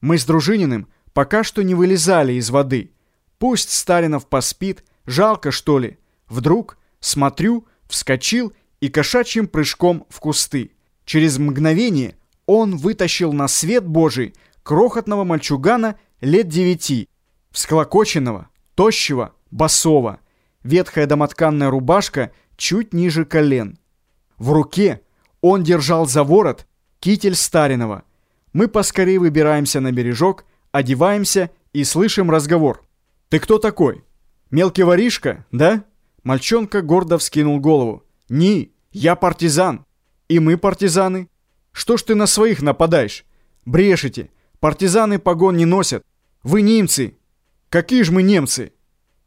Мы с Дружининым пока что не вылезали из воды. Пусть Сталинов поспит, жалко что ли. Вдруг, смотрю, вскочил и кошачьим прыжком в кусты. Через мгновение он вытащил на свет Божий крохотного мальчугана лет девяти, всклокоченного, тощего, босого, ветхая домотканная рубашка чуть ниже колен. В руке он держал за ворот китель Старинова. Мы поскорее выбираемся на бережок, одеваемся и слышим разговор. «Ты кто такой? Мелкий воришка, да?» Мальчонка гордо вскинул голову. «Ни, я партизан. И мы партизаны. Что ж ты на своих нападаешь? Брешете. Партизаны погон не носят. Вы немцы. Какие же мы немцы?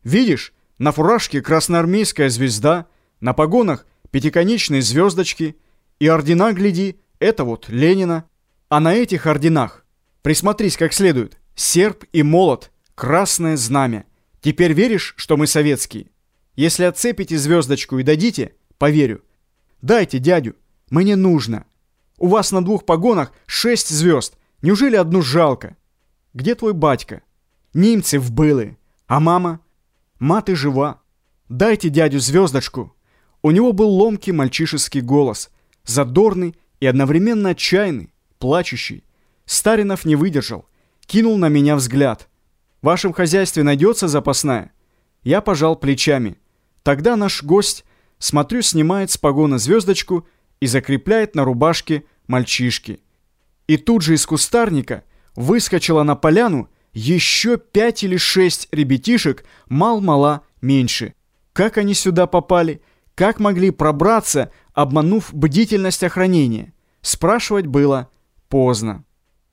Видишь, на фуражке красноармейская звезда, на погонах пятиконечные звездочки. И ордена, гляди, это вот Ленина. А на этих орденах, присмотрись как следует, серп и молот, красное знамя. Теперь веришь, что мы советские? Если отцепите звездочку и дадите, поверю. Дайте дядю, мне нужно. У вас на двух погонах шесть звезд. Неужели одну жалко? Где твой батька? Немцы вбыли. А мама? Маты жива. Дайте дядю звездочку. У него был ломкий мальчишеский голос, задорный и одновременно отчаянный, плачущий. Старинов не выдержал, кинул на меня взгляд. В вашем хозяйстве найдется запасная? Я пожал плечами. Тогда наш гость, смотрю, снимает с погона звездочку и закрепляет на рубашке мальчишки. И тут же из кустарника выскочила на поляну еще пять или шесть ребятишек, мал-мала меньше. Как они сюда попали? Как могли пробраться, обманув бдительность охранения? Спрашивать было поздно.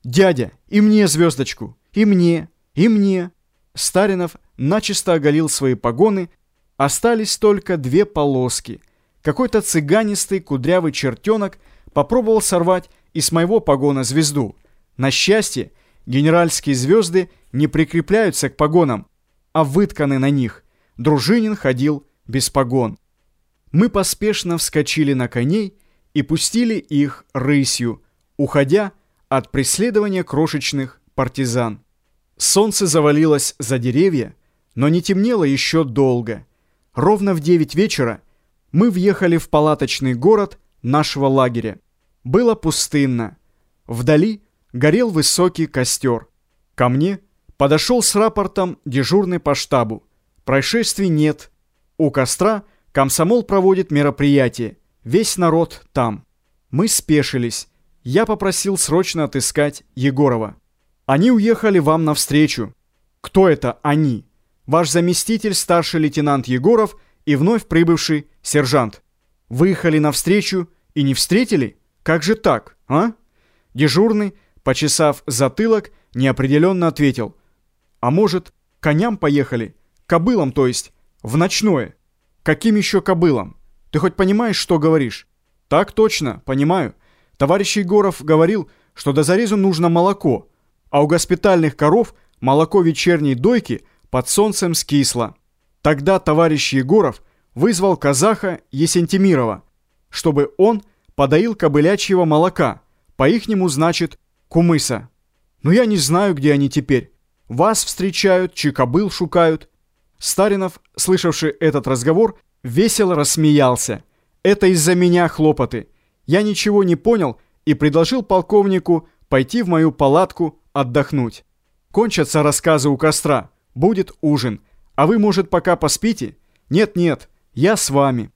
«Дядя, и мне звездочку! И мне! И мне!» Старинов начисто оголил свои погоны, остались только две полоски. Какой-то цыганистый кудрявый чертенок попробовал сорвать из моего погона звезду. На счастье, генеральские звезды не прикрепляются к погонам, а вытканы на них. Дружинин ходил без погон. Мы поспешно вскочили на коней и пустили их рысью, уходя от преследования крошечных партизан. Солнце завалилось за деревья, но не темнело еще долго. Ровно в девять вечера мы въехали в палаточный город нашего лагеря. Было пустынно. Вдали горел высокий костер. Ко мне подошел с рапортом дежурный по штабу. Происшествий нет. У костра комсомол проводит мероприятие. Весь народ там. Мы спешились. Я попросил срочно отыскать Егорова. Они уехали вам навстречу. Кто это они? Ваш заместитель, старший лейтенант Егоров и вновь прибывший сержант. Выехали навстречу и не встретили? Как же так, а? Дежурный, почесав затылок, неопределенно ответил. А может, коням поехали? Кобылам, то есть, в ночное. Каким еще кобылам? Ты хоть понимаешь, что говоришь? Так точно, понимаю. Товарищ Егоров говорил, что до зарезу нужно молоко, а у госпитальных коров молоко вечерней дойки под солнцем скисло. Тогда товарищ Егоров вызвал казаха Есентимирова, чтобы он подоил кобылячьего молока, по-ихнему значит кумыса. Но я не знаю, где они теперь. Вас встречают, чикобыл шукают. Старинов, слышавший этот разговор, весело рассмеялся. Это из-за меня хлопоты. Я ничего не понял и предложил полковнику пойти в мою палатку отдохнуть. Кончатся рассказы у костра, будет ужин. А вы, может, пока поспите? Нет-нет, я с вами.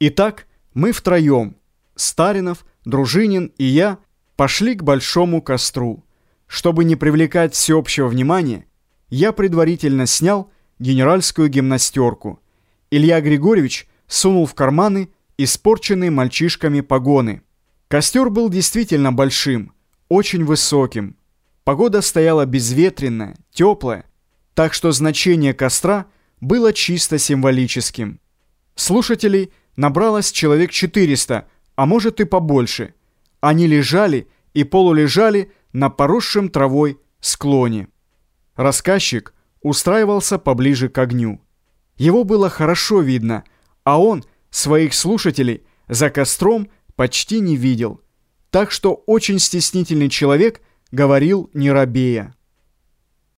Итак, мы втроем, Старинов, Дружинин и я, пошли к большому костру. Чтобы не привлекать всеобщего внимания, я предварительно снял генеральскую гимнастерку. Илья Григорьевич сунул в карманы испорченные мальчишками погоны. Костер был действительно большим, очень высоким. Погода стояла безветренная, теплая, так что значение костра было чисто символическим. Слушателей набралось человек 400, а может и побольше. Они лежали и полулежали на поросшем травой склоне. Рассказчик устраивался поближе к огню. Его было хорошо видно, а он своих слушателей за костром почти не видел. Так что очень стеснительный человек говорил не робея.